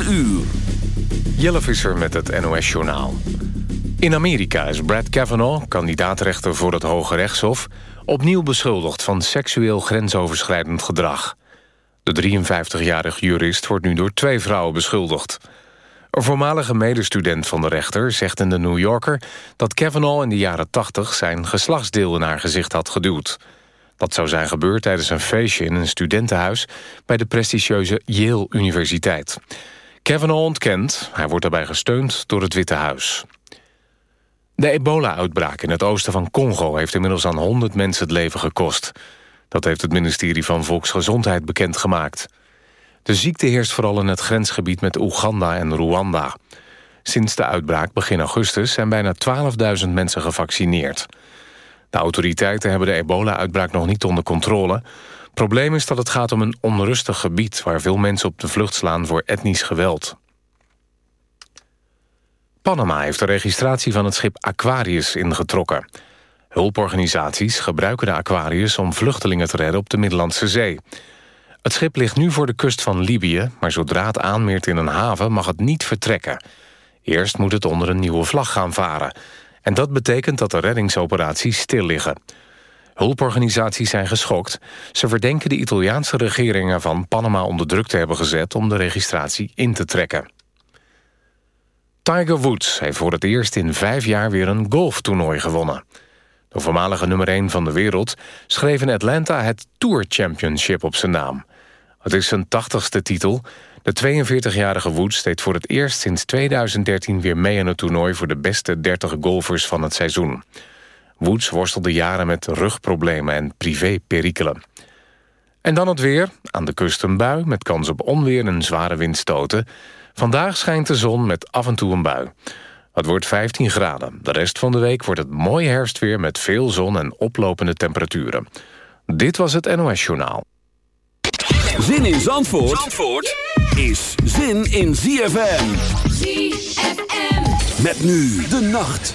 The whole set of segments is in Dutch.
4 uur. Jelle Visser met het NOS-journaal. In Amerika is Brad Kavanaugh, kandidaatrechter voor het Hoge Rechtshof... opnieuw beschuldigd van seksueel grensoverschrijdend gedrag. De 53-jarige jurist wordt nu door twee vrouwen beschuldigd. Een voormalige medestudent van de rechter zegt in de New Yorker... dat Kavanaugh in de jaren 80 zijn geslachtsdeel in haar gezicht had geduwd... Dat zou zijn gebeurd tijdens een feestje in een studentenhuis... bij de prestigieuze Yale Universiteit. Kavanaugh ontkent, hij wordt daarbij gesteund door het Witte Huis. De ebola-uitbraak in het oosten van Congo... heeft inmiddels aan 100 mensen het leven gekost. Dat heeft het ministerie van Volksgezondheid bekendgemaakt. De ziekte heerst vooral in het grensgebied met Oeganda en Rwanda. Sinds de uitbraak begin augustus zijn bijna 12.000 mensen gevaccineerd. De autoriteiten hebben de ebola-uitbraak nog niet onder controle. Probleem is dat het gaat om een onrustig gebied... waar veel mensen op de vlucht slaan voor etnisch geweld. Panama heeft de registratie van het schip Aquarius ingetrokken. Hulporganisaties gebruiken de Aquarius om vluchtelingen te redden op de Middellandse Zee. Het schip ligt nu voor de kust van Libië, maar zodra het aanmeert in een haven mag het niet vertrekken. Eerst moet het onder een nieuwe vlag gaan varen. En dat betekent dat de reddingsoperaties stil liggen. Hulporganisaties zijn geschokt. Ze verdenken de Italiaanse regeringen ervan Panama onder druk te hebben gezet om de registratie in te trekken. Tiger Woods heeft voor het eerst in vijf jaar weer een golftoernooi gewonnen. De voormalige nummer 1 van de wereld schreef in Atlanta het Tour Championship op zijn naam. Het is zijn tachtigste titel de 42-jarige Woods deed voor het eerst sinds 2013 weer mee aan het toernooi... voor de beste 30 golfers van het seizoen. Woods worstelde jaren met rugproblemen en privéperikelen. En dan het weer. Aan de kust een bui met kans op onweer en zware windstoten. Vandaag schijnt de zon met af en toe een bui. Het wordt 15 graden. De rest van de week wordt het mooi herfstweer... met veel zon en oplopende temperaturen. Dit was het NOS Journaal. Zin in Zandvoort? Zandvoort? is zin in ZFM. ZFM. Met nu de nacht.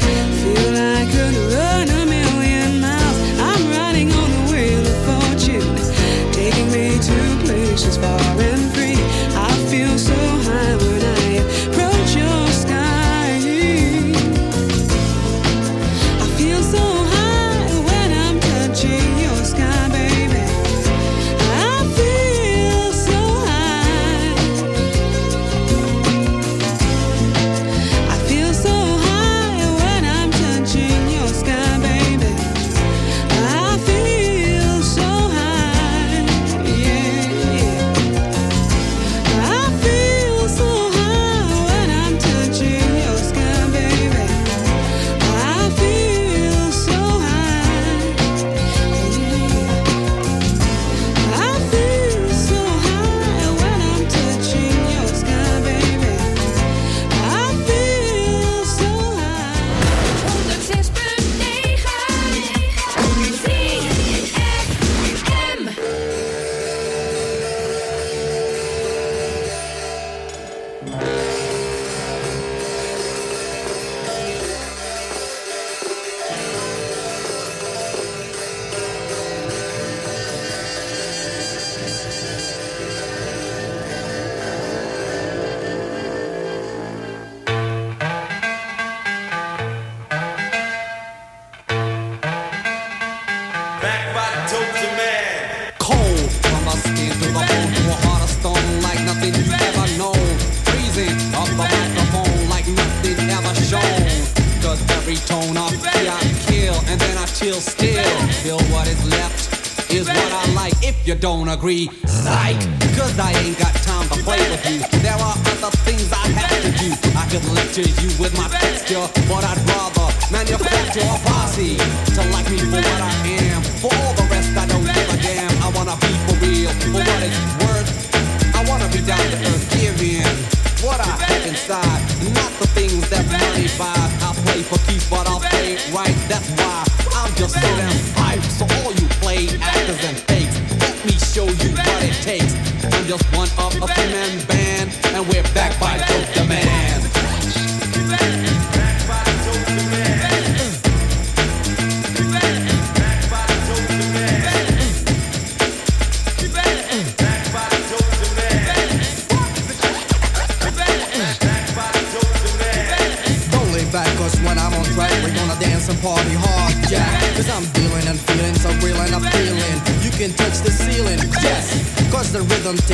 show you what it takes. I'm just one of a three man band, and we're back by